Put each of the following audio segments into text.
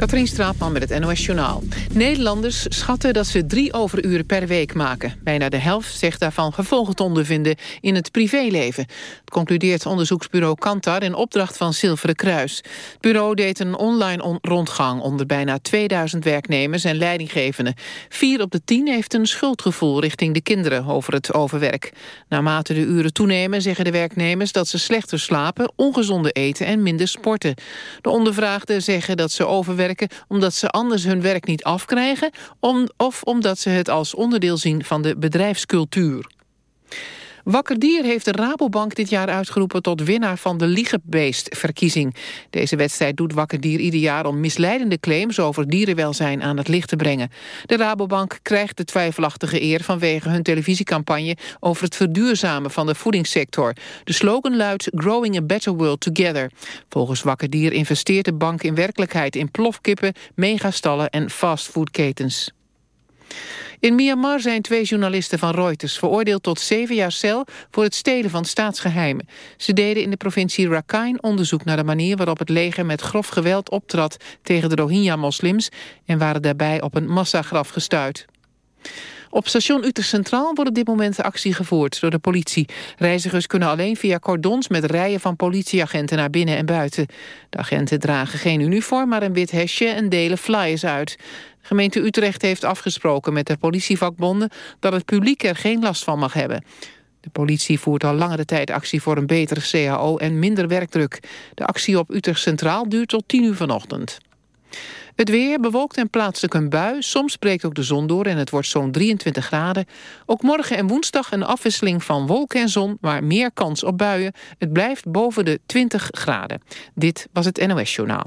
Katrien Straatman met het NOS Journaal. Nederlanders schatten dat ze drie overuren per week maken. Bijna de helft zegt daarvan gevolgen te ondervinden in het privéleven. Het concludeert onderzoeksbureau Kantar in opdracht van Zilveren Kruis. Het bureau deed een online rondgang onder bijna 2000 werknemers en leidinggevenden. Vier op de tien heeft een schuldgevoel richting de kinderen over het overwerk. Naarmate de uren toenemen zeggen de werknemers dat ze slechter slapen, ongezonde eten en minder sporten. De ondervraagden zeggen dat ze overwerken omdat ze anders hun werk niet afkrijgen... of omdat ze het als onderdeel zien van de bedrijfscultuur. Wakker Dier heeft de Rabobank dit jaar uitgeroepen tot winnaar van de Liegebeest-verkiezing. Deze wedstrijd doet Wakker Dier ieder jaar om misleidende claims over dierenwelzijn aan het licht te brengen. De Rabobank krijgt de twijfelachtige eer vanwege hun televisiecampagne over het verduurzamen van de voedingssector. De slogan luidt Growing a Better World Together. Volgens Wakker Dier investeert de bank in werkelijkheid in plofkippen, megastallen en fastfoodketens. In Myanmar zijn twee journalisten van Reuters veroordeeld tot zeven jaar cel voor het stelen van staatsgeheimen. Ze deden in de provincie Rakhine onderzoek naar de manier waarop het leger met grof geweld optrad tegen de Rohingya-moslims en waren daarbij op een massagraf gestuurd. Op station Utrecht Centraal wordt op dit moment actie gevoerd door de politie. Reizigers kunnen alleen via cordons met rijen van politieagenten naar binnen en buiten. De agenten dragen geen uniform, maar een wit hesje en delen flyers uit. Gemeente Utrecht heeft afgesproken met de politievakbonden... dat het publiek er geen last van mag hebben. De politie voert al langere tijd actie voor een betere CAO en minder werkdruk. De actie op Utrecht Centraal duurt tot 10 uur vanochtend. Het weer bewolkt en plaatselijk een bui. Soms breekt ook de zon door en het wordt zo'n 23 graden. Ook morgen en woensdag een afwisseling van wolken en zon... maar meer kans op buien. Het blijft boven de 20 graden. Dit was het NOS Journaal.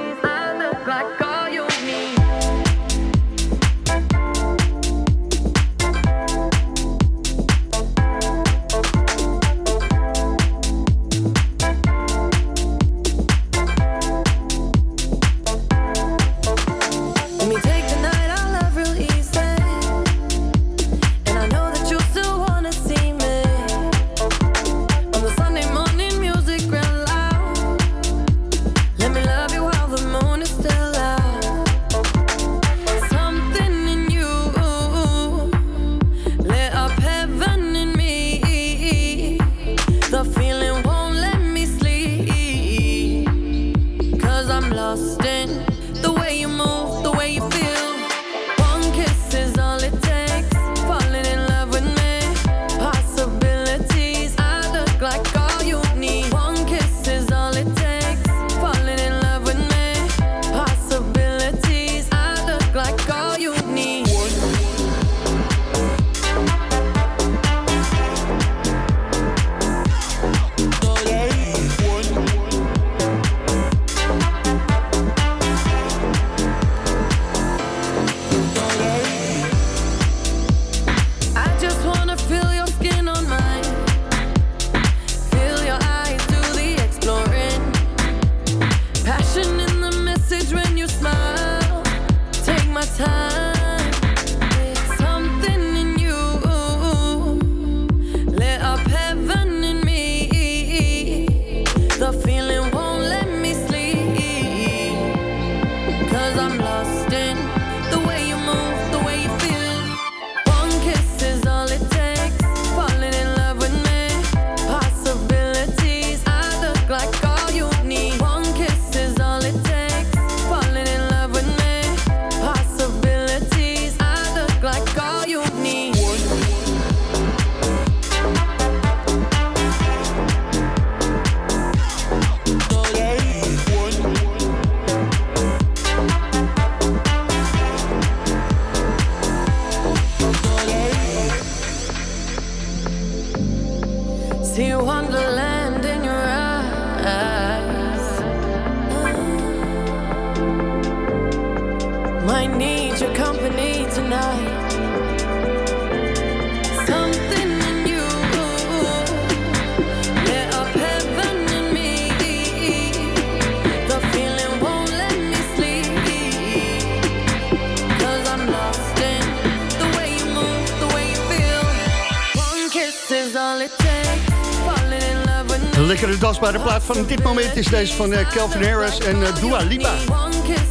Van dit moment is deze van eh, Calvin Harris en eh, Dua Lipa.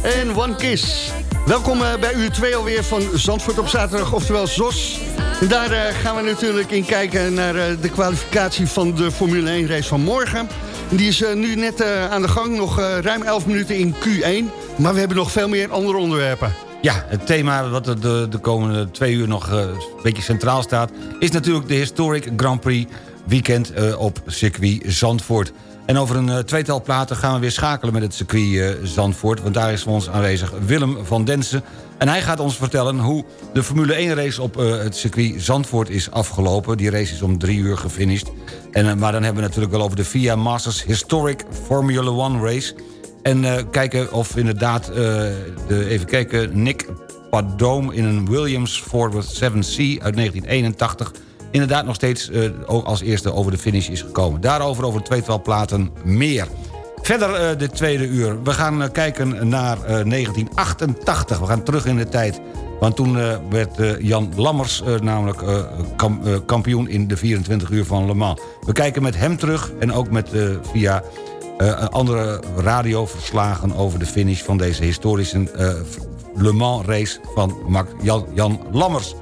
En One Kiss. Welkom eh, bij uur 2 alweer van Zandvoort op zaterdag, oftewel ZOS. En daar eh, gaan we natuurlijk in kijken naar eh, de kwalificatie van de Formule 1 race van morgen. En Die is eh, nu net eh, aan de gang, nog eh, ruim 11 minuten in Q1. Maar we hebben nog veel meer andere onderwerpen. Ja, het thema wat de, de komende twee uur nog eh, een beetje centraal staat... is natuurlijk de Historic Grand Prix weekend eh, op circuit Zandvoort. En over een eh, tweetal platen gaan we weer schakelen met het circuit eh, Zandvoort... want daar is voor ons aanwezig Willem van Densen. En hij gaat ons vertellen hoe de Formule 1 race op eh, het circuit Zandvoort is afgelopen. Die race is om drie uur gefinished. En, maar dan hebben we natuurlijk wel over de VIA Masters Historic Formula 1 race... En kijken of inderdaad, de, even kijken, Nick Padoom in een Williams Ford 7C uit 1981... inderdaad nog steeds eh, ook als eerste over de finish is gekomen. Daarover over tweetal platen meer. Verder eh, de tweede uur. We gaan eh, kijken naar eh, 1988. We gaan terug in de tijd. Want toen werd Jan Lammers namelijk kam- kampioen in de 24 uur van Le Mans. We kijken met hem terug en ook met, via andere radioverslagen over de finish van deze historische Le Mans race van Jan, Jan Lammers.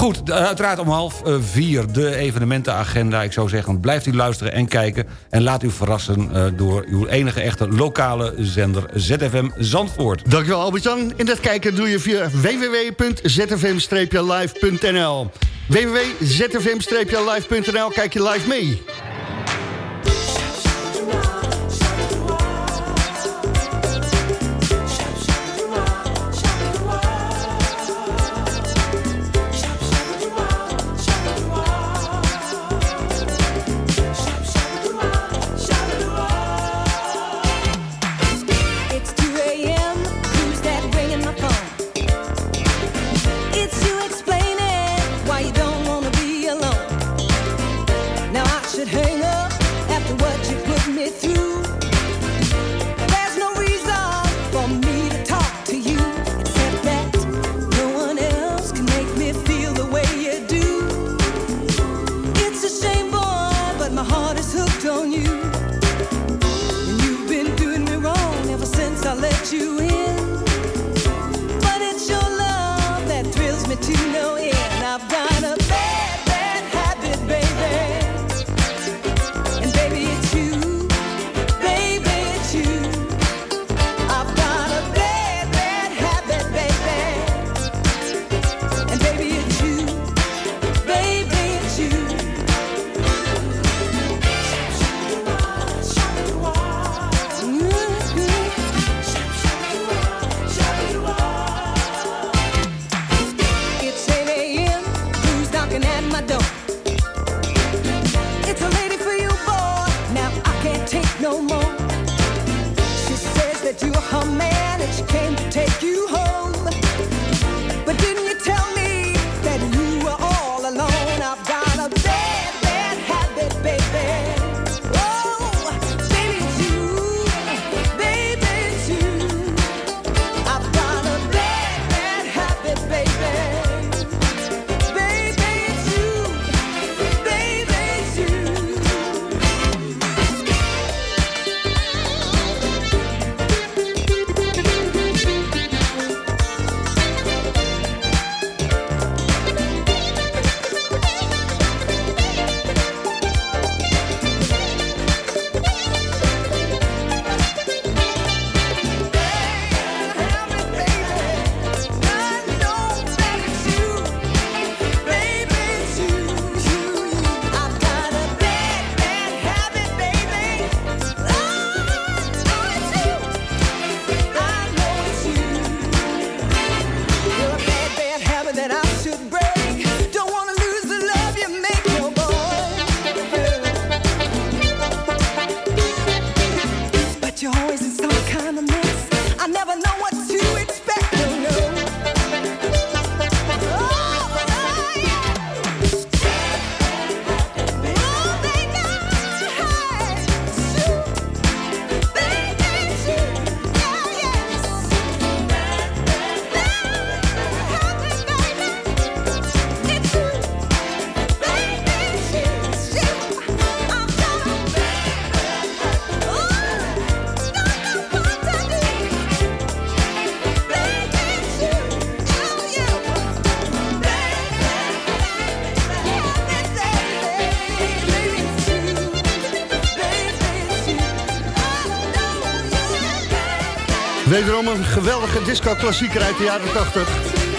Goed, uiteraard om half eh, vier de evenementenagenda. Ik zou zeggen, blijft u luisteren en kijken... en laat u verrassen eh, door uw enige echte lokale zender ZFM Zandvoort. Dankjewel Albert-Jan. En dat kijken doe je via www.zfm-live.nl www.zfm-live.nl Kijk je live mee. Wederom een geweldige disco-klassieker uit de jaren 80.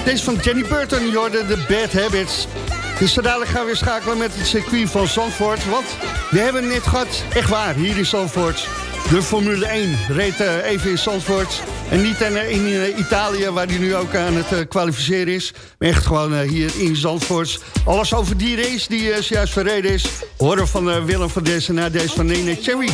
Deze van Jenny Burton, Jordan The Bad Habits. Dus dadelijk gaan we weer schakelen met het circuit van Zandvoort. Want we hebben net gehad, echt waar, hier in Zandvoort. De Formule 1 reed eh, even in Zandvoort. En niet in, eh, in eh, Italië, waar die nu ook aan het kwalificeren is. Maar echt gewoon hier in Zandvoort. Alles over die race die zojuist verreden is. Horen van Willem van Dessen naar deze van Nene Cherry.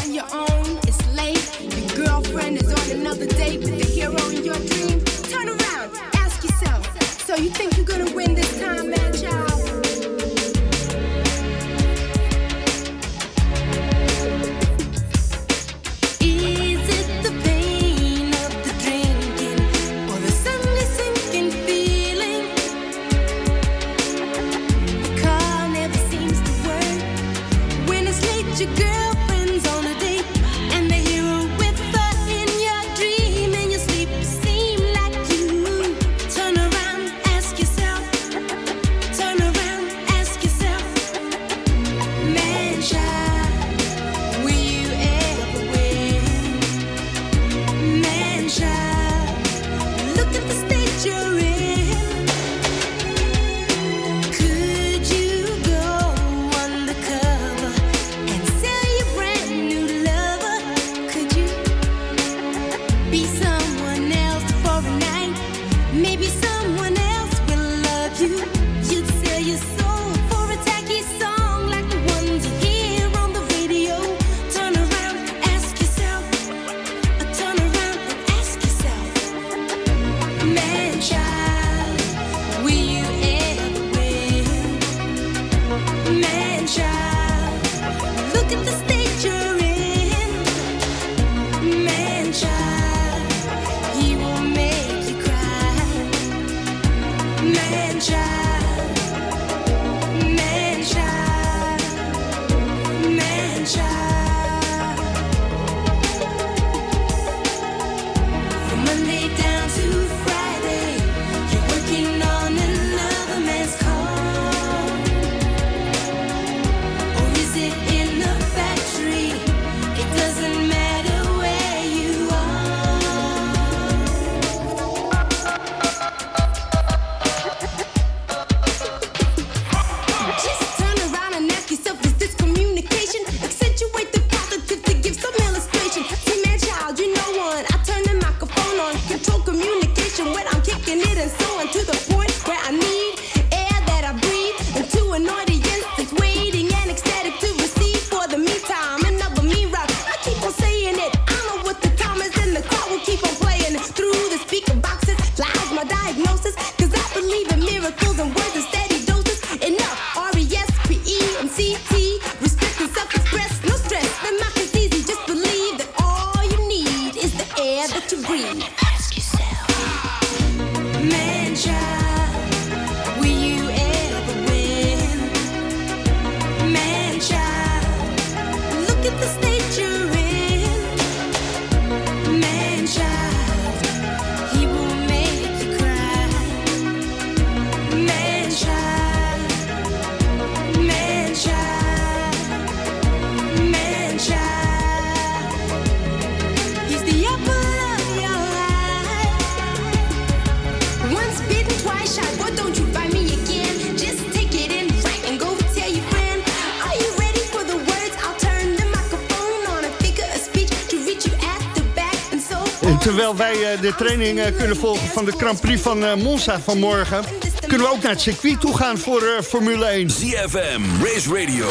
terwijl wij eh, de training eh, kunnen volgen van de Grand Prix van eh, Monza vanmorgen... kunnen we ook naar het circuit toe gaan voor Formule 1. ZFM, Race Radio,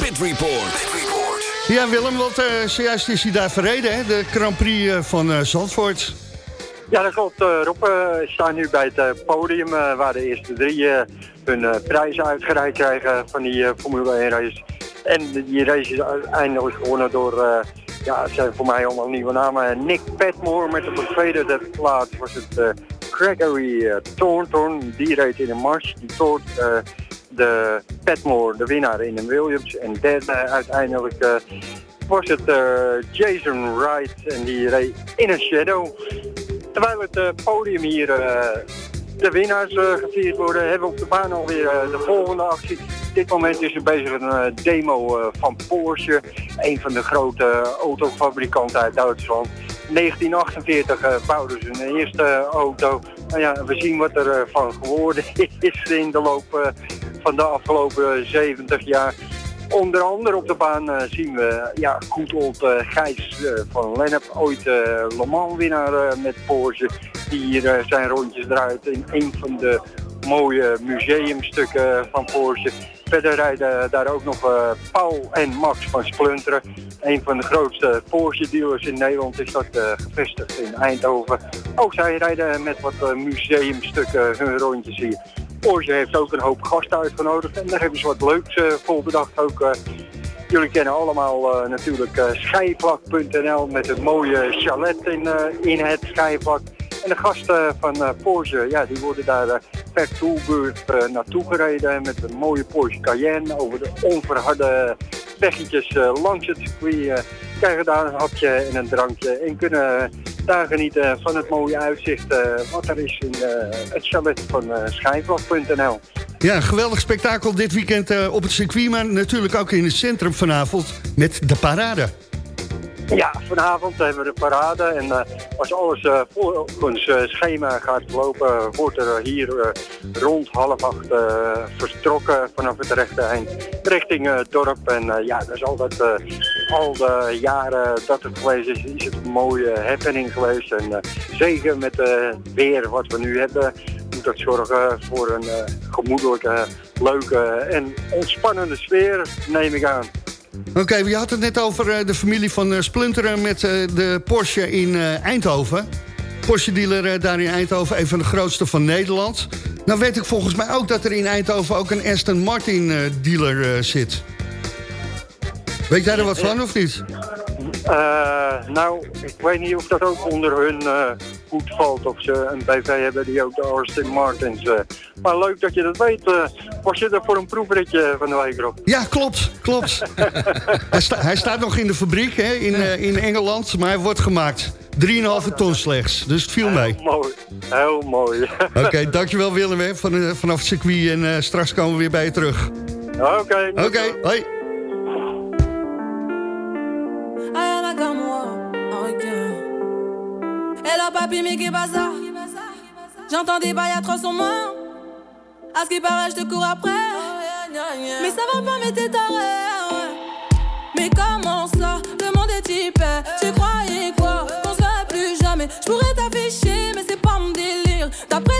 Pit Report. Ja Willem, want uh, zojuist is hij daar verreden, de Grand Prix van uh, Zandvoort. Ja, dat klopt Rob. We staan nu bij het podium waar de eerste drie hun prijzen uitgereikt krijgen van die Formule 1 race. En die race is uiteindelijk gewonnen door... Ja, het zijn voor mij allemaal nieuwe namen. Nick Petmore met op de tweede plaats was het eh, Gregory eh, Thornton. Die reed in een mars. Die toort eh, de Petmore, de winnaar in een Williams. En derde uiteindelijk was het Jason Wright. En die reed in een shadow. Terwijl het podium hier de winnaars eh, gevierd worden. Hebben we op de baan alweer eh, de volgende actie. Op dit moment is er bezig een eh, demo van Porsche. Een van de grote autofabrikanten uit Duitsland. 1948 bouwden ze hun eerste auto. Nou ja, we zien wat er van geworden is in de loop van de afgelopen 70 jaar. Onder andere op de baan zien we ja, goed old Gijs van Lennep, ooit Le Mans winnaar met Porsche. Hier eh, zijn rondjes draait in een van de mooie museumstukken van Porsche. Verder rijden daar ook nog eh, Paul en Max van Splunteren. Een van de grootste Porsche dealers in Nederland is dat eh, gevestigd in Eindhoven. Ook zij rijden met wat museumstukken hun rondjes hier. Porsche heeft ook een hoop gasten uitgenodigd en daar hebben ze wat leuks voor bedacht. Ook, jullie kennen allemaal natuurlijk schijfvlak.nl met een mooie chalet in, in het schijfvlak. En de gasten van eh, Porsche, ja, die worden daar eh, per toerbeurt eh, naartoe gereden met een mooie Porsche Cayenne over de onverharde weggetjes langs het circuit. krijgen daar een hapje en een drankje en kunnen daar genieten van het mooie uitzicht wat er is in het chalet van schijfvlak.nl. Ja, geweldig spektakel dit weekend op het circuit... maar natuurlijk ook in het centrum vanavond met de parade. Ja, vanavond hebben we de parade en eh, als alles eh, volgens eh, schema gaat lopen, wordt er hier rond half acht vertrokken vanaf het rechte eind richting het dorp. En ja, dat is altijd al de jaren dat het geweest is, is het een mooie happening geweest. En zeker met het weer wat we nu hebben, moet dat zorgen voor een gemoedelijke, leuke en ontspannende sfeer, neem ik aan. Oké, je had het net over eh, de familie van eh, Splunteren met eh, de Porsche in Eindhoven. Porsche-dealer daar in Eindhoven, een van de grootste van Nederland. Nou weet ik volgens mij ook dat er in Eindhoven ook een Aston Martin-dealer zit. Weet jij er wat van of niet? Eh, nou, ik weet niet of dat ook onder hun eh hoed valt. Of ze een BV hebben die ook de Austin Martins. eh. Maar leuk dat je dat weet. was je er voor een proefritje van de week op? Ja, klopt, klopt. hij, sta- hij staat nog in de fabriek hè, in, in Engeland, maar hij wordt gemaakt. 3,5 ton slechts, dus het viel mee. Heel mooi. Heel mooi. Oké, dankjewel Willem hè, van, vanaf het circuit en straks komen we weer bij je terug. Oké. Oké, hoi. J'entends des bails atroces sur moi. À ce qui paraît, je te cours après. Mais ça va pas, mais t'es taré. Mais comment ça? Le monde est hyper? Tu croyais quoi? Qu'on se verrait plus jamais. Je pourrais t'afficher, mais c'est pas mon délire. D'après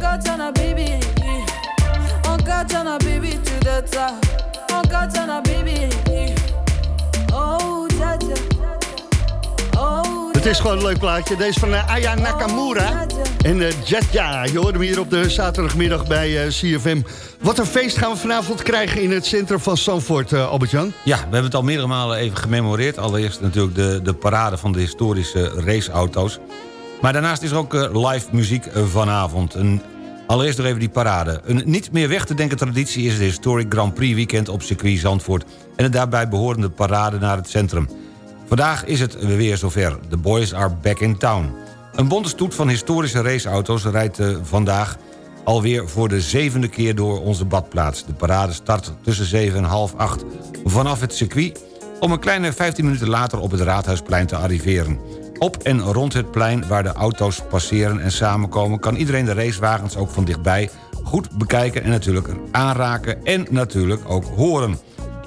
Katana, baby. Katana, baby, ça. En katana, baby. Oh, dja. Het is gewoon een leuk plaatje. Deze van eh, Aya Nakamura en uh, Jetja. Je hoort hem hier op de zaterdagmiddag bij eh, CFM. Wat een feest gaan we vanavond krijgen in het centrum van Zandvoort, eh, Albert-Jan. Ja, we hebben het al meerdere malen even gememoreerd. Allereerst natuurlijk de, de parade van de historische raceauto's. Maar daarnaast is er ook eh, live muziek eh, vanavond. Een, allereerst nog even die parade. Een niet meer weg te denken traditie is de Historic Grand Prix weekend op circuit Zandvoort... en de daarbij behorende parade naar het centrum. Vandaag is het weer zover. The boys are back in town. Een bonte stoet van historische raceauto's rijdt eh, vandaag alweer voor de zevende keer door onze badplaats. De parade start tussen 7 en half 8 vanaf het circuit... om een kleine 15 minuten later op het Raadhuisplein te arriveren. Op en rond het plein waar de auto's passeren en samenkomen... kan iedereen de racewagens ook van dichtbij goed bekijken... en natuurlijk aanraken en natuurlijk ook horen.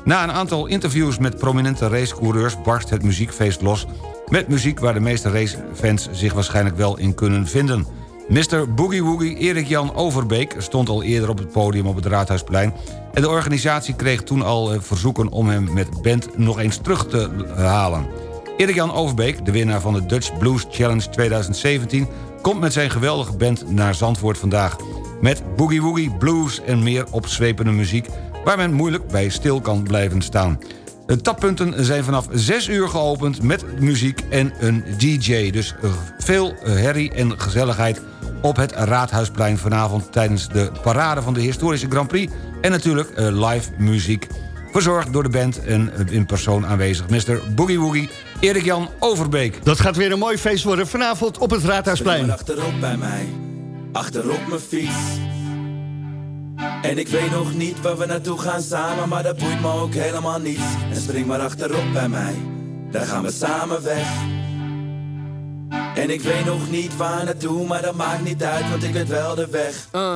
Na een aantal interviews met prominente racecoureurs... barst het muziekfeest los met muziek waar de meeste racefans zich waarschijnlijk wel in kunnen vinden. Mr. Boogie Woogie Erik Jan Overbeek stond al eerder op het podium op het Raadhuisplein... en de organisatie kreeg toen al eh, verzoeken om hem met band nog eens terug te halen. Erik Jan Overbeek, de winnaar van de Dutch Blues Challenge 2017... komt met zijn geweldige band naar Zandvoort vandaag. Met Boogie Woogie, blues en meer opzwepende muziek... waar men moeilijk bij stil kan blijven staan. De tappunten zijn vanaf 6 uur geopend met muziek en een DJ. Dus eh, veel eh, herrie en gezelligheid op het Raadhuisplein vanavond... tijdens de parade van de historische Grand Prix. En natuurlijk eh, live muziek. Verzorgd door de band en in persoon aanwezig... Mr. Boogie Woogie, Erik Jan Overbeek. Dat gaat weer een mooi feest worden vanavond op het Raadhuisplein. achterop bij mij, achterop mijn fiets. En ik weet nog niet waar we naartoe gaan samen, maar dat boeit me ook helemaal niet. En spring maar achterop bij mij, daar gaan we samen weg. En ik weet nog niet waar naartoe, maar dat maakt niet uit, want ik weet wel de weg. Uh,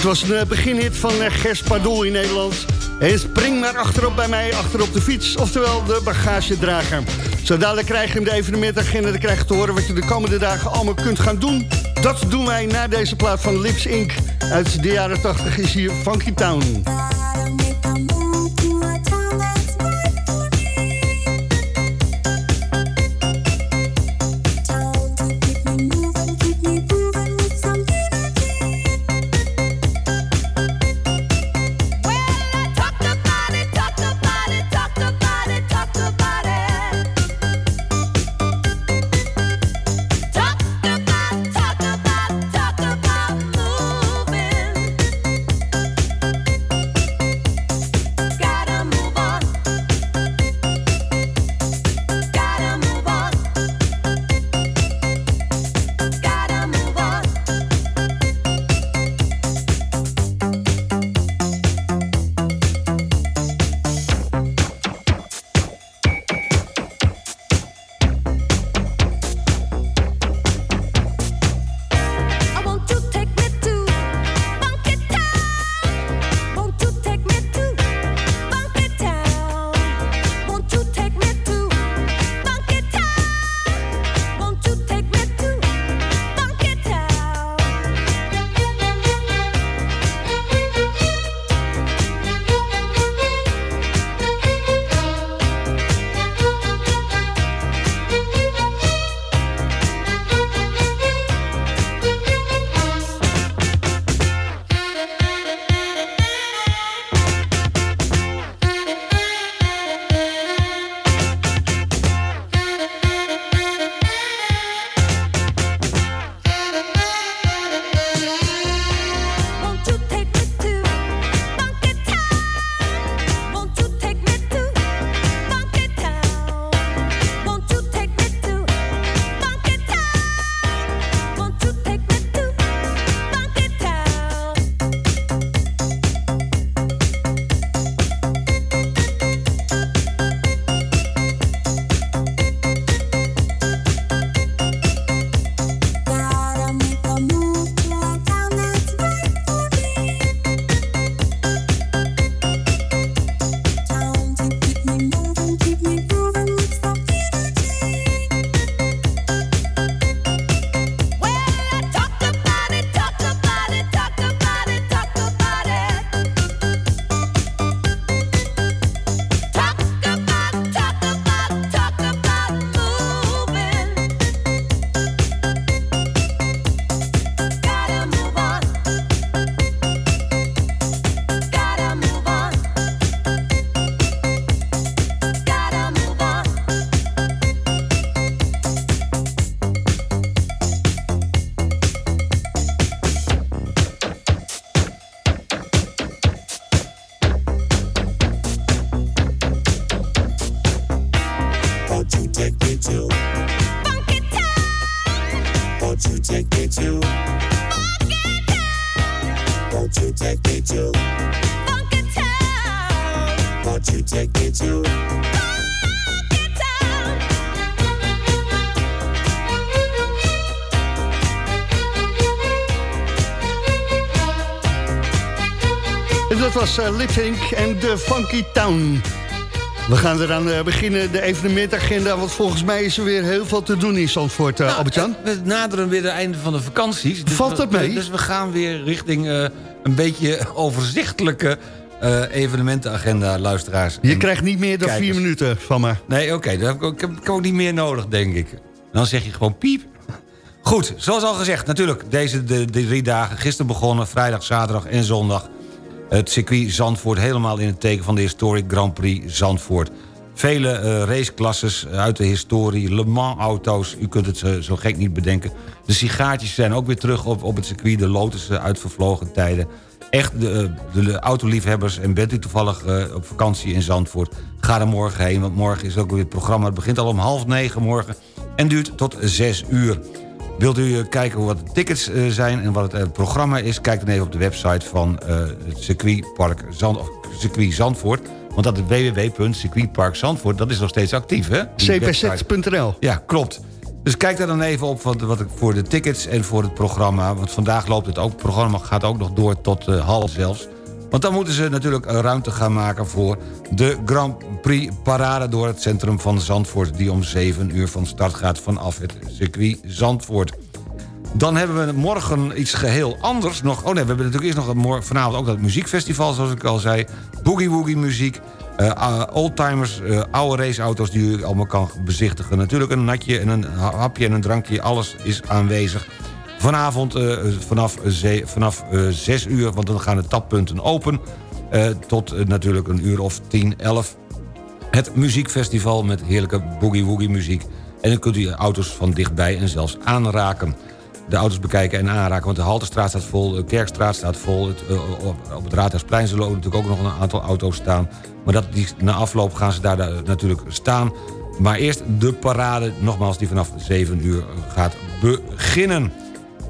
Dit was een eh, beginhit van eh, Gers Pardoel in Nederland. En spring maar achterop bij mij, achterop de fiets. Oftewel de bagagedrager. Zo dadelijk krijg je de evenementagenda. Dan krijg je te horen wat je de komende dagen allemaal kunt gaan doen. Dat doen wij na deze plaat van Lips Inc. Uit de jaren 80 is hier Funky Town. Sync en de Funky Town. We gaan eraan eh, beginnen, de evenementagenda. Want volgens mij is er weer heel veel te doen in Zandvoort, uh, Albert-Jan. We naderen weer het einde van de vakanties. Dus Valt we- dat mee? Dus we gaan weer richting eh, een beetje overzichtelijke eh, evenementenagenda, luisteraars. Je krijgt niet meer dan kijkers. vier minuten van me. Nee, oké, dat heb ik, ook- ik heb ik ook niet meer nodig, denk ik. Dan zeg je gewoon piep. Goed, zoals al gezegd, natuurlijk, deze de, de drie dagen. Gisteren begonnen, vrijdag, zaterdag en zondag. Het circuit Zandvoort helemaal in het teken van de Historic Grand Prix Zandvoort. Vele eh, raceklasses uit de historie, Le Mans auto's, u kunt het zo, zo gek niet bedenken. De sigaartjes zijn ook weer terug op, op het circuit, de Lotus uit vervlogen tijden. Echt, de, eh, de, autoliefhebbers, en bent u toevallig eh, op vakantie in Zandvoort... ga er morgen heen, want morgen is ook weer het programma. Het begint al om half negen morgen en duurt tot zes uur. Wilt u eh, kijken wat de tickets eh, zijn en wat het eh, programma is... kijk dan even op de website van het circuitpark Zand, of circuit Zandvoort. Want dat is www.circuitparkzandvoort, dat is nog steeds actief, hè? Cpz.nl. Ja, klopt. Dus kijk daar dan even op wat, wat ik voor de tickets en voor het programma. Want vandaag loopt het ook. Het programma gaat ook nog door tot half zelfs. Want dan moeten ze natuurlijk ruimte gaan maken voor de Grand Prix parade door het centrum van Zandvoort. Die om 7 uur van start gaat vanaf het circuit Zandvoort. Dan hebben we morgen iets geheel anders nog. Oh nee, we hebben natuurlijk eerst nog vanavond ook dat muziekfestival, zoals ik al zei. Boogie Woogie muziek. eh, oldtimers, eh, oude raceauto's die u allemaal kan bezichtigen. Natuurlijk een natje en een ha- hapje en een drankje, alles is aanwezig. Vanavond eh, vanaf, vanaf eh 6 uur, want dan gaan de tappunten open... eh, tot natuurlijk een uur of 10, 11 het muziekfestival met heerlijke boogie-woogie muziek. En dan kunt u auto's van dichtbij en zelfs aanraken. De auto's bekijken en aanraken, want de Halterstraat staat vol... de Kerkstraat staat vol, op, het Raadhuisplein zullen natuurlijk ook nog een aantal auto's staan. Maar dat, die, na afloop gaan ze daar, daar natuurlijk staan. Maar eerst de parade, nogmaals, die vanaf 7 uur gaat beginnen.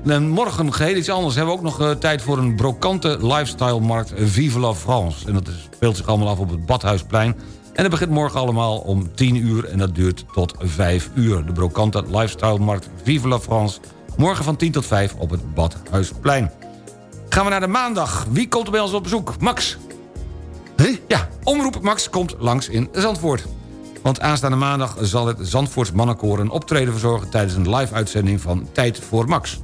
En morgen geheel iets anders. Hebben we ook nog eh, tijd voor een brokante lifestyle-markt Vive la France. En dat is- speelt zich allemaal af op het Badhuisplein. En dat begint morgen allemaal om 10 uur en dat duurt tot 5 uur. De brokante lifestyle-markt Vive la France. Morgen van 10 tot 5 op het Badhuisplein. Gaan we naar de maandag. Wie komt er bij ons op bezoek? Max. Ja, Omroep Max komt langs in Zandvoort. Want aanstaande maandag zal het Zandvoorts mannenkoor een optreden verzorgen... tijdens een live-uitzending van Tijd voor Max.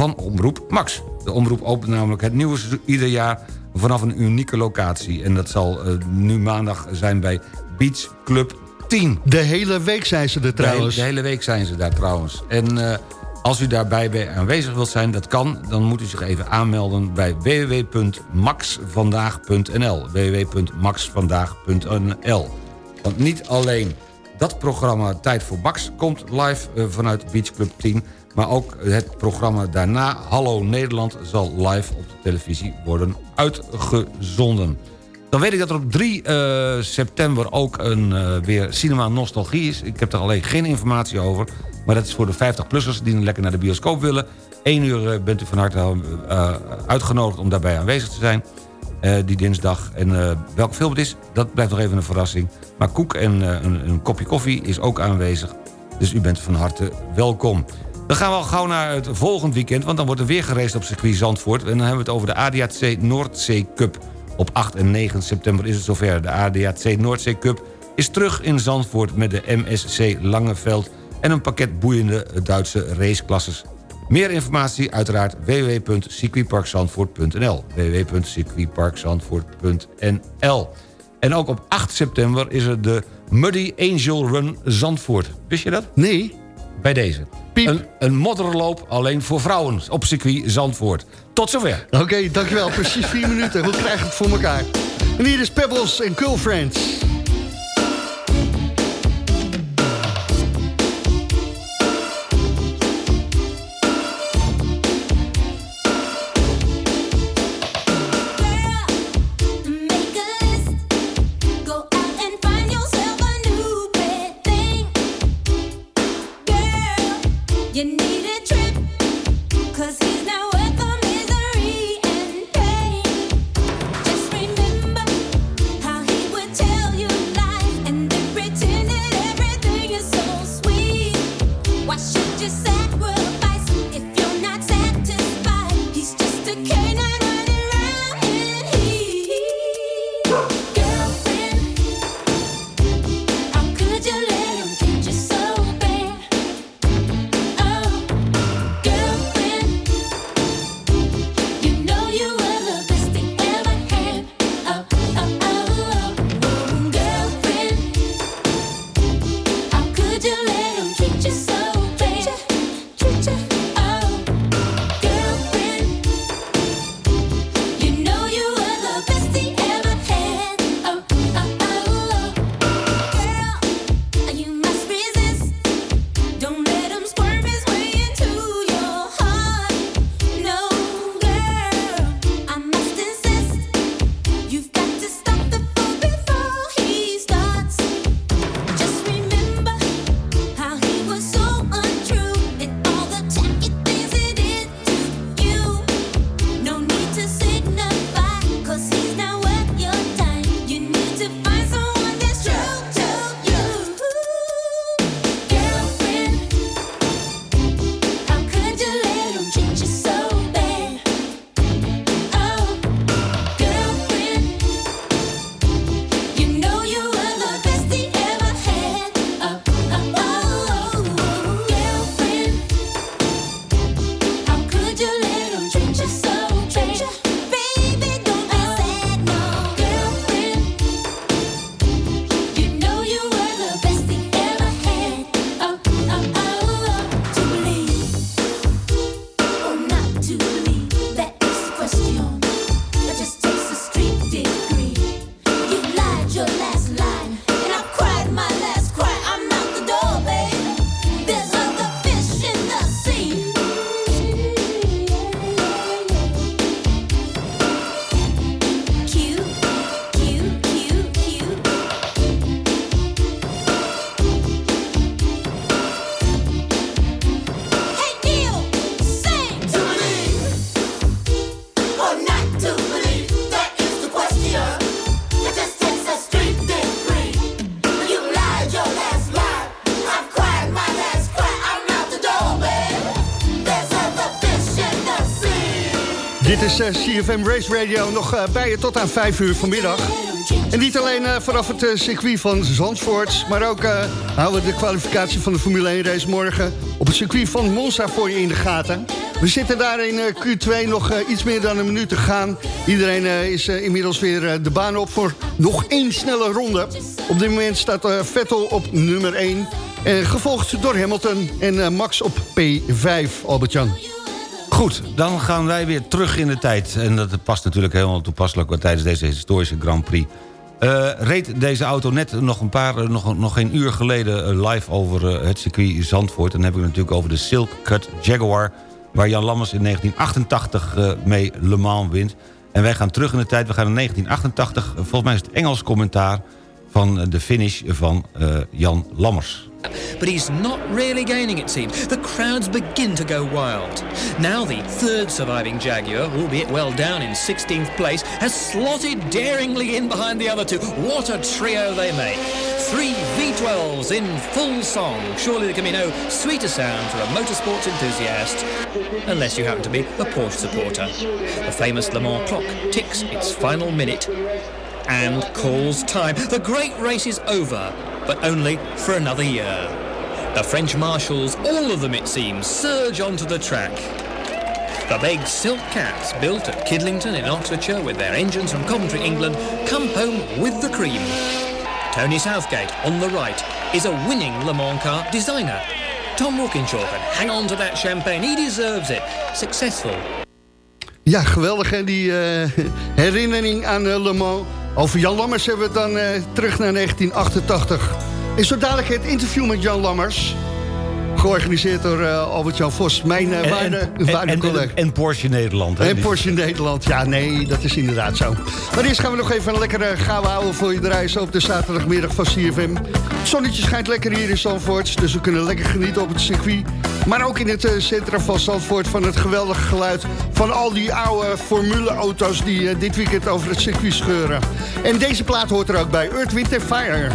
Van Omroep Max. De omroep opent namelijk het seizoen ieder jaar vanaf een unieke locatie. En dat zal eh, nu maandag zijn bij Beach Club 10. De hele week zijn ze er trouwens. De, hele- de hele week zijn ze daar trouwens. En eh, als u daarbij bij aanwezig wilt zijn, dat kan... dan moet u zich even aanmelden bij www.maxvandaag.nl. www.maxvandaag.nl. Want niet alleen dat programma Tijd voor Max komt live eh, vanuit Beach Club 10... maar ook het programma daarna, Hallo Nederland... zal live op de televisie worden uitgezonden. Dan weet ik dat er op 3 eh, september ook een, eh, weer Cinema Nostalgie is. Ik heb er alleen geen informatie over. Maar dat is voor de 50-plussers die lekker naar de bioscoop willen. 1 uur eh, bent u van harte uitgenodigd om daarbij aanwezig te zijn. die dinsdag. En welke film het is, dat blijft nog even een verrassing. Maar koek en een, een kopje koffie is ook aanwezig. Dus u bent van harte welkom. Dan gaan we al gauw naar het volgend weekend... want dan wordt er weer gereisd op circuit Zandvoort. En dan hebben we het over de ADAC Noordzee Cup. Op 8 en 9 september is het zover. De ADAC Noordzee Cup is terug in Zandvoort... met de MSC Langeveld en een pakket boeiende Duitse raceklasses. Meer informatie uiteraard www.circuitparkzandvoort.nl www.circuitparkzandvoort.nl En ook op 8 september is er de Muddy Angel Run Zandvoort. Wist je dat? Nee. Bij deze. Een, een modderloop alleen voor vrouwen op circuit Zandvoort. Tot zover. Oké, dankjewel. Precies vier minuten. Hoe krijg ik het voor elkaar? En hier is Pebbles en Cool CFM Race Radio nog eh, bij je tot aan 5 uur vanmiddag. En niet alleen eh, vanaf het eh, circuit van Zandvoort... maar ook houden we de kwalificatie van de Formule 1 race morgen... op het circuit van Monza voor je in de gaten. We zitten daar in eh, Q2 nog iets meer dan een minuut te gaan. Iedereen is inmiddels weer de baan op voor nog één snelle ronde. Op dit moment staat Vettel op nummer 1... Eh, gevolgd door Hamilton en Max op P5, Albert-Jan. Goed, dan gaan wij weer terug in de tijd. En dat past natuurlijk helemaal toepasselijk tijdens deze historische Grand Prix. Eh, reed deze auto net nog een paar, eh, nog, nog geen uur geleden eh, live over het circuit Zandvoort. Dan heb ik het natuurlijk over de Silk Cut Jaguar... waar Jan Lammers in 1988 eh, mee Le Mans wint. En wij gaan terug in de tijd. We gaan in 1988, eh, volgens mij is het Engels commentaar... van de finish van Jan Lammers. But he's not really gaining, it seems. The crowds begin to go wild. Now the third surviving Jaguar, albeit well down in 16th place, has slotted daringly in behind the other two. What a trio they make. Three V12s in full song. Surely there can be no sweeter sound for a motorsports enthusiast, unless you happen to be a Porsche supporter. The famous Le Mans clock ticks its final minute and calls time. The great race is over, but only for another year. The French marshals, all of them it seems, surge onto the track. The big silk cats, built at Kidlington in Oxfordshire with their engines from Coventry, England, come home with the cream. Tony Southgate, on the right, is a winning Le Mans car designer. Tom Walkinshaw can hang on to that champagne. He deserves it. Successful. Ja, geweldig hè, die eh, herinnering aan eh, Le Mans. Over Jan Lammers hebben we het dan eh, terug naar 1988. En zo dadelijk het interview met Jan Lammers. Georganiseerd door eh, Albert-Jan Vos, mijn waarde, en, waarde en, collega. en, en Porsche Nederland. hè? En Porsche Nederland, ja nee, dat is inderdaad zo. Maar eerst gaan we nog even een lekkere gouden houden voor je reis op de zaterdagmiddag van CFM. Het zonnetje schijnt lekker hier in Zandvoort, dus we kunnen lekker genieten op het circuit. Maar ook in het eh, centrum van Zandvoort van het geweldige geluid van al die oude formuleauto's die eh, dit weekend over het circuit scheuren. En deze plaat hoort er ook bij, Earth, Wind Fire.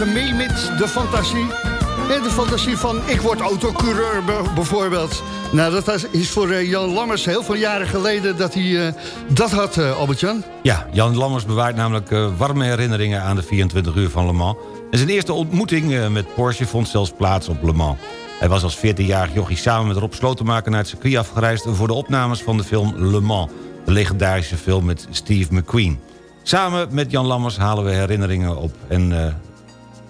Even mee met de fantasie. En de fantasie van ik word autocoureur bijvoorbeeld. Nou, dat is voor eh, Jan Lammers heel veel jaren geleden dat hij eh, dat had, eh, Albert-Jan. Ja, Jan Lammers bewaart namelijk warme herinneringen aan de 24 uur van Le Mans. En zijn eerste ontmoeting met Porsche vond zelfs plaats op Le Mans. Hij was als 14-jarig jochie samen met Rob Slotenmaker naar het circuit afgereisd... voor de opnames van de film Le Mans, de legendarische film met Steve McQueen. Samen met Jan Lammers halen we herinneringen op. En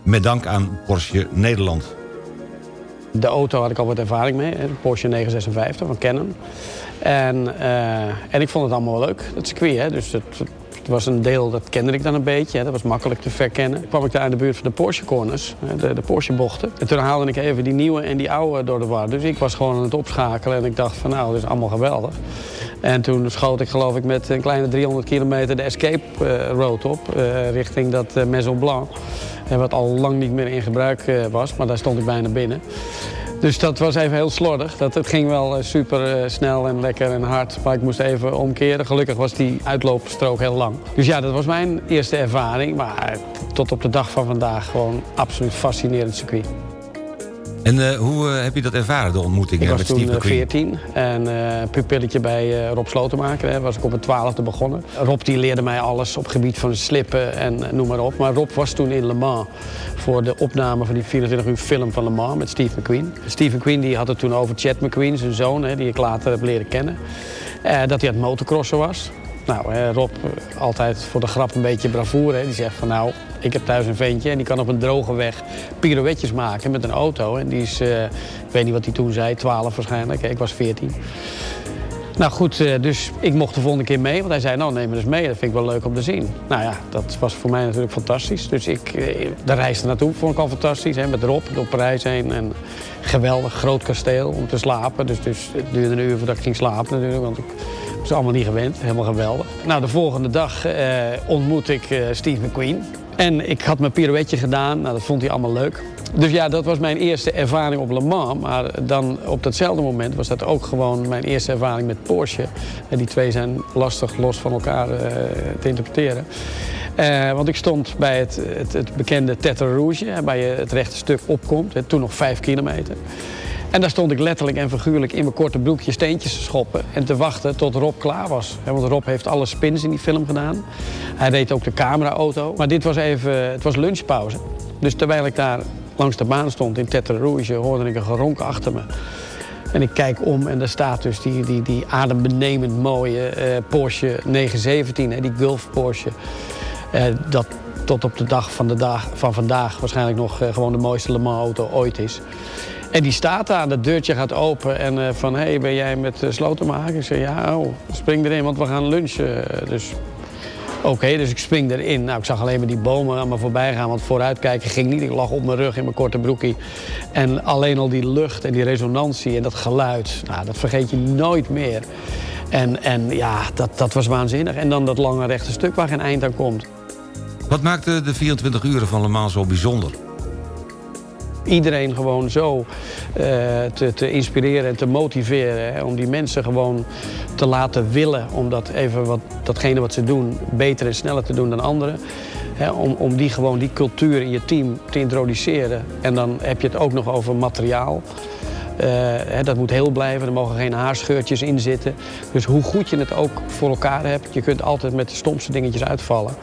met dank aan Porsche Nederland. De auto had ik al wat ervaring mee, Porsche 956 van Canon. En, eh, en ik vond het allemaal wel leuk, het circuit. Hè. Dus het, het was een deel, dat kende ik dan een beetje. Hè. Dat was makkelijk te verkennen. Toen kwam ik daar in de buurt van de Porsche corners, de, de Porsche bochten. En toen haalde ik even die nieuwe en die oude door de war. Dus ik was gewoon aan het opschakelen en ik dacht van nou, dit is allemaal geweldig. En toen schoot ik geloof ik met een kleine 300 kilometer de Escape eh, Road op, eh, richting dat eh, Maison Blanc. En wat al lang niet meer in gebruik eh, was, maar daar stond ik bijna binnen. Dus dat was even heel slordig. Dat, het ging wel eh, super eh, snel en lekker en hard. Maar ik moest even omkeren. Gelukkig was die uitloopstrook heel lang. Dus ja, dat was mijn eerste ervaring. Maar tot op de dag van vandaag gewoon absoluut fascinerend circuit. En eh, hoe eh, heb je dat ervaren, de ontmoeting Ik eh, was met toen Steve eh, McQueen? 14 en pupilletje bij Rob Slotenmaker. Hè, was ik op het 12e begonnen. Rob die leerde mij alles op het gebied van slippen en noem maar op. Maar Rob was toen in Le Mans voor de opname van die 24 uur film van Le Mans met Steve McQueen. Steve McQueen die had het toen over Chad McQueen, zijn zoon, hè, die ik later heb leren kennen. Dat hij aan het motocrossen was. Nou, eh, Rob, altijd voor de grap een beetje bravoure. Hè. Die zegt van nou, ik heb thuis een ventje en die kan op een droge weg pirouetjes maken met een auto. En die is, eh, ik weet niet wat hij toen zei, 12 waarschijnlijk. hè. Ik was 14. Nou goed, eh, dus ik mocht de volgende keer mee. Want hij zei, nou neem me dus mee. Dat vind ik wel leuk om te zien. Nou ja, dat was voor mij natuurlijk fantastisch. Dus ik, eh, de reis naartoe vond ik al fantastisch. Hè, met Rob door Parijs heen. En geweldig, groot kasteel om te slapen. Dus, dus het duurde een uur voordat ik ging slapen natuurlijk. Want ik was allemaal niet gewend. Helemaal geweldig. Nou, de volgende dag eh, ontmoet ik eh, Steve McQueen. En ik had mijn pirouetje gedaan. Nou, dat vond hij allemaal leuk. Dus ja, dat was mijn eerste ervaring op Le Mans. Maar dan op datzelfde moment was dat ook gewoon mijn eerste ervaring met Porsche. En die twee zijn lastig los van elkaar eh, te interpreteren. Eh, want ik stond bij het, het, bekende Tertre Rouge, waar je het rechte stuk opkomt. Toen nog vijf kilometer. En daar stond ik letterlijk en figuurlijk in mijn korte broekje steentjes te schoppen en te wachten tot Rob klaar was. Want Rob heeft alle spins in die film gedaan. Hij reed ook de cameraauto. Maar dit was even, het was lunchpauze. Dus terwijl ik daar langs de baan stond in Tertre Rouge, hoorde ik een geronk achter me. En ik kijk om en daar staat dus die, die, die adembenemend mooie eh, Porsche 917, hè, die Gulf Porsche. Eh, dat tot op de dag van, de dag van vandaag waarschijnlijk nog eh, gewoon de mooiste Le Mans auto ooit is. En die staat daar, dat deurtje gaat open en van, hé, hey, ben jij met uh, Slotenmaker? Ik zeg, ja, oh, spring erin, want we gaan lunchen. Dus oké, dus ik spring erin. Nou, ik zag alleen maar die bomen aan me voorbij gaan, want vooruitkijken ging niet. Ik lag op mijn rug in mijn korte broekie. En alleen al die lucht en die resonantie en dat geluid, nou, dat vergeet je nooit meer. En, en ja, dat, dat was waanzinnig. En dan dat lange rechte stuk waar geen eind aan komt. Wat maakte de 24 uren van Le Mans zo bijzonder? Iedereen gewoon zo uh, te, te, inspireren en te motiveren. Hè, om die mensen gewoon te laten willen om dat even wat, datgene wat ze doen beter en sneller te doen dan anderen. Om, om die gewoon die cultuur in je team te introduceren. En dan heb je het ook nog over materiaal. Hè, dat moet heel blijven, er mogen geen haarscheurtjes in zitten. Dus hoe goed je het ook voor elkaar hebt, je kunt altijd met de stomste dingetjes uitvallen.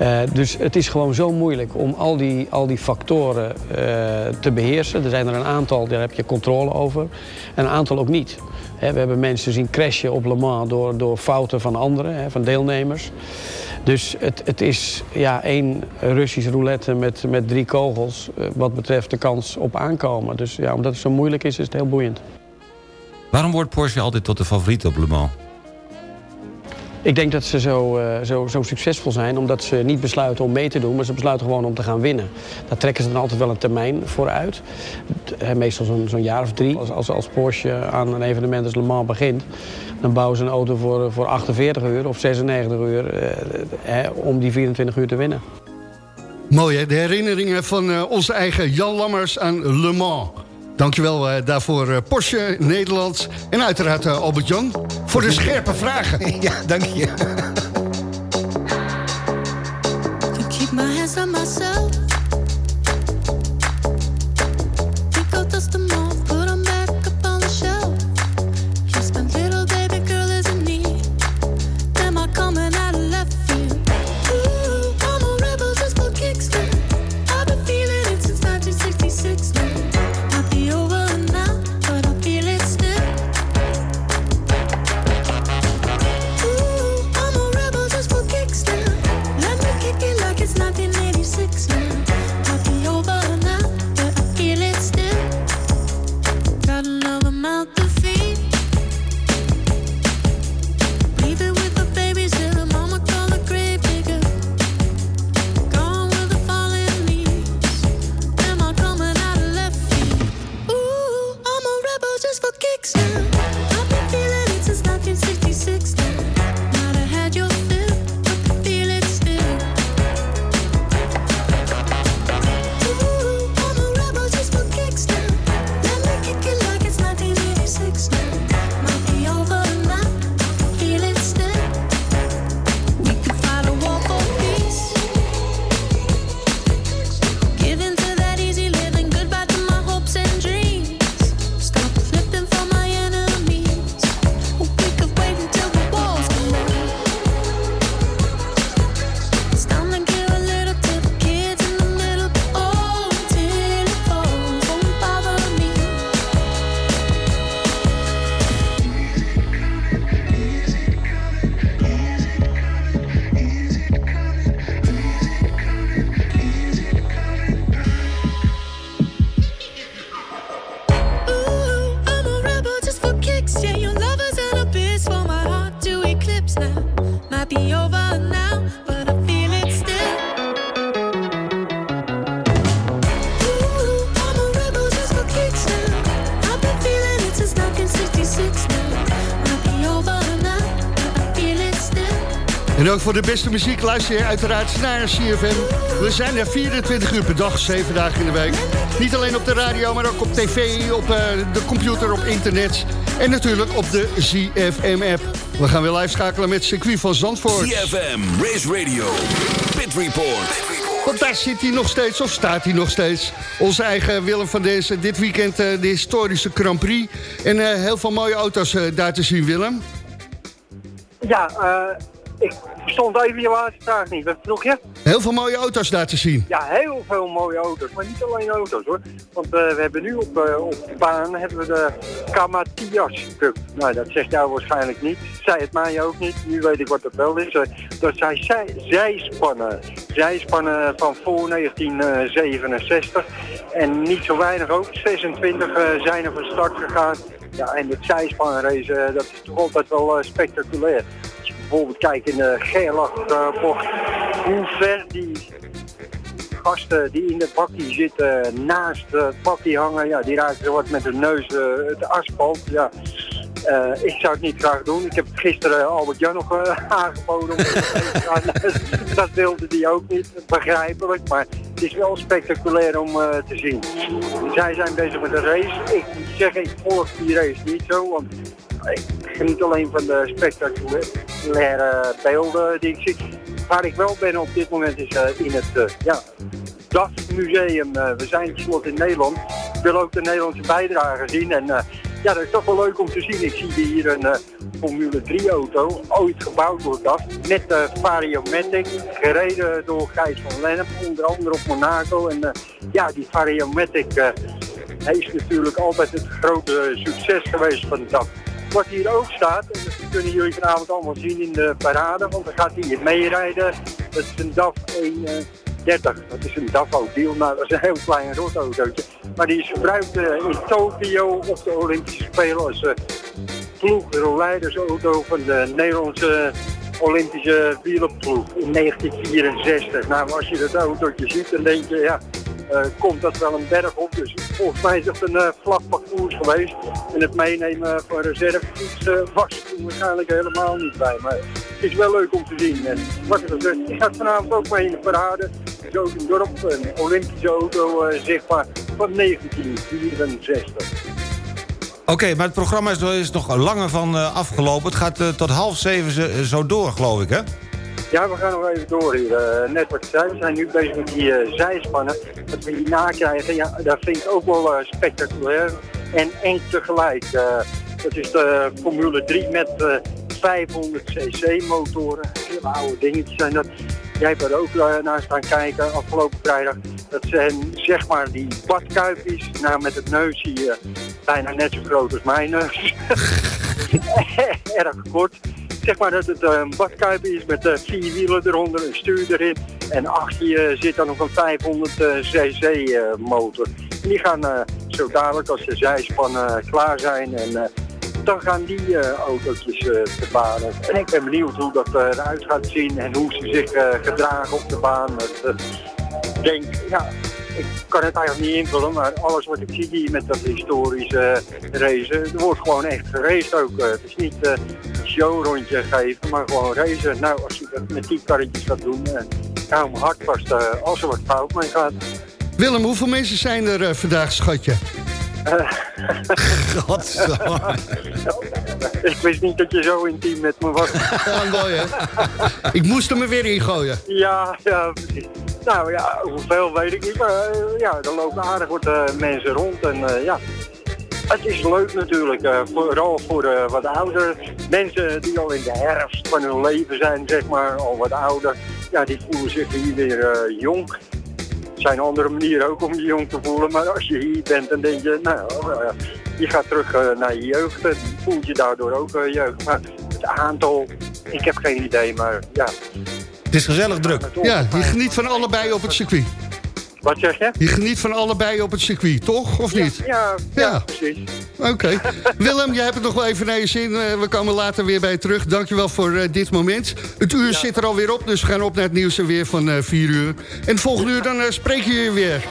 Uh, dus het is gewoon zo moeilijk om al die, al die factoren uh, te beheersen. Er zijn er een aantal, daar heb je controle over. En een aantal ook niet. We hebben mensen zien crashen op Le Mans door, door fouten van anderen, van deelnemers. Dus het, het is ja, één Russisch roulette met, met drie kogels uh, wat betreft de kans op aankomen. Dus ja, omdat het zo moeilijk is, is het heel boeiend. Waarom wordt Porsche altijd tot de favoriet op Le Mans? Ik denk dat ze zo, uh, zo, zo, succesvol zijn omdat ze niet besluiten om mee te doen, maar ze besluiten gewoon om te gaan winnen. Daar trekken ze dan altijd wel een termijn voor uit. Meestal zo'n zo jaar of drie. Als, als, Porsche aan een evenement als Le Mans begint, dan bouwen ze een auto voor, voor 48 uur of 96 uur uh, hè, om die 24 uur te winnen. Mooi de herinneringen van uh, onze eigen Jan Lammers aan Le Mans. Dankjewel uh, daarvoor uh, Porsche Nederland en uiteraard uh, Albert-Jan voor de scherpe vragen. Ja, dank je. En ook voor de beste muziek luister je uiteraard naar CFM. We zijn er 24 uur per dag, 7 dagen in de week. Niet alleen op de radio, maar ook op tv, op eh, de computer, op internet. En natuurlijk op de CFM-app. We gaan weer live schakelen met circuit van Zandvoort. CFM, Race Radio, Pit Report. Want daar zit hij nog steeds, of staat hij nog steeds. Onze eigen Willem van deze dit weekend eh, de historische Grand Prix. En eh, heel veel mooie auto's daar te zien, Willem. Ja, eh, ik verstond even je laatste vraag niet. Wat vroeg je? Heel veel mooie auto's daar te zien. Ja, heel veel mooie auto's. Maar niet alleen auto's hoor. Want eh, we hebben nu op, eh, op de baan hebben we de Kamatias Cup. Nou, dat zegt jou waarschijnlijk niet. Zei het mij ook niet. Nu weet ik wat dat wel is. Eh, dat zijn zij, zijspannen. Zijspannen van voor 1967. En niet zo weinig ook. 26 eh, zijn er van start gegaan. Ja, en het zijspanrace, dat is toch altijd wel spectaculair. Bijvoorbeeld kijkt in de Gerlach-bocht, hoe ver die gasten die in de bakkie zitten, naast het bakkie hangen, ja, die raken wat met hun neus eh, het asfalt. Ja. Eh, ik zou het niet graag doen. Ik heb het gisteren Albert Jan nog eh, aangeboden. Dat wilde die ook niet, begrijpelijk. Maar het is wel spectaculair om eh, te zien. Zij zijn bezig met een race. Ik zeggen, ik volg die race niet zo. Want ik geniet alleen van de spectaculaire beelden die ik zie. Waar ik wel ben op dit moment is eh, in het eh, ja, DAF Museum. Eh, we zijn tenslotte in Nederland. Ik wil ook de Nederlandse bijdrage zien. En eh, ja, dat is toch wel leuk om te zien. Ik zie hier een eh, Formule 3 auto, ooit gebouwd door DAF. Met de Variomatic, gereden door Gijs van Lennep, onder andere op Monaco. En eh, ja, die Variomatic eh is natuurlijk altijd het grote succes geweest van DAF. Wat hier ook staat, en dat kunnen jullie vanavond allemaal zien in de parade, want dan gaat hij meerijden. Dat is een DAF 130. Dat is een DAF deal, nou dat is een heel klein rotautootje. Maar die is gebruikt eh, in Tokio op de Olympische Spelen als uh, ploegleidersauto van de Nederlandse Olympische wielerploeg in 1964. Nou, als je dat autootje ziet, dan denk je, ja, eh, komt dat wel een berg op. Dus volgens mij is het een eh vlak parcours geweest. En het meenemen van reservefiets eh, was toen waarschijnlijk helemaal niet bij. Maar het is wel leuk om te zien. En wat ik al zeg, ik ga vanavond ook mee in de parade. Zo in het dorp, een Olympische auto eh, zichtbaar van 1964. Oké, maar het programma is, is nog langer van eh, afgelopen. Het gaat eh, tot half zeven zo door, geloof ik, hè? Ja, we gaan nog even door hier. Eh, net wat ik zei, we zijn nu bezig met die eh, zijspannen. Dat we die nakrijgen, ja, dat vind ik ook wel eh, spectaculair en eng tegelijk. Dat is de Formule 3 met eh, 500 cc motoren. Hele oude dingetjes zijn dat. Jij hebt er ook naar staan kijken afgelopen vrijdag. Dat zijn zeg maar die badkuipjes, nou met het neusje eh, bijna net zo groot als mijn neus. Erg kort. Zeg maar dat het eh, een badkuip is met eh, vier wielen eronder, een stuur erin. En achter je zit dan nog een 500 cc eh, motor. En die gaan eh, zo dadelijk als de zijspannen klaar zijn en... eh, dan gaan die eh, autootjes eh, te banen. En ik ben benieuwd hoe dat eh, eruit gaat zien en hoe ze zich eh, gedragen op de baan. Eh, Ik denk, ja, ik kan het eigenlijk niet invullen, maar alles wat ik zie hier met dat historische eh, racen, er wordt gewoon echt geraced ook. eh. het is niet eh, een showrondje geven, maar gewoon racen. Nou, als je dat met die karretjes gaat doen, uh, hou me hard vast als er wat fout mee gaat. Willem, hoeveel mensen zijn er vandaag, schatje? ik wist niet dat je zo intiem met me was. Ja, mooi hè? Ik moest hem er weer ingooien. Ja, ja, precies. Nou ja, hoeveel weet ik niet, maar eh, ja, er lopen aardig wat eh, mensen rond en eh, ja. Het is leuk natuurlijk, vooral voor wat ouder mensen die al in de herfst van hun leven zijn, zeg maar, al wat ouder. Ja, die voelen zich hier weer jong. Er zijn andere manieren ook om je jong te voelen, maar als je hier bent, dan denk je, nou, je gaat terug naar je jeugd en voelt je daardoor ook jeugd. Maar het aantal, ik heb geen idee, maar ja. Het is gezellig druk. Ja, je geniet van allebei op het circuit. Wat zeg je? Je geniet van allebei op het circuit, toch? Of niet? Ja, ja, precies. Oké. Willem, jij hebt het nog wel even naar je zin. Eh, We komen later weer bij je terug. Dankjewel voor eh, dit moment. Het uur zit er alweer op, dus we gaan op naar het nieuws en weer van eh 4 uur. En volgende uur dan spreken je weer.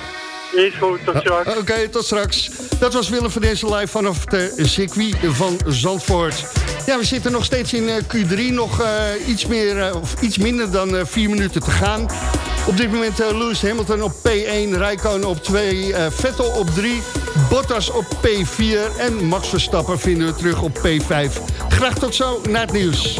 Is goed, tot straks. Oké, tot straks. Dat was Willem van deze live vanaf de circuit van Zandvoort. Ja, we zitten nog steeds in eh, Q3. Nog eh, iets, meer, eh, of iets minder dan eh, vier minuten te gaan. Op dit moment Lewis Hamilton op P1, Rijkonen op 2, eh, Vettel op 3, Bottas op P4 en Max Verstappen vinden we terug op P5. Graag tot zo naar het nieuws.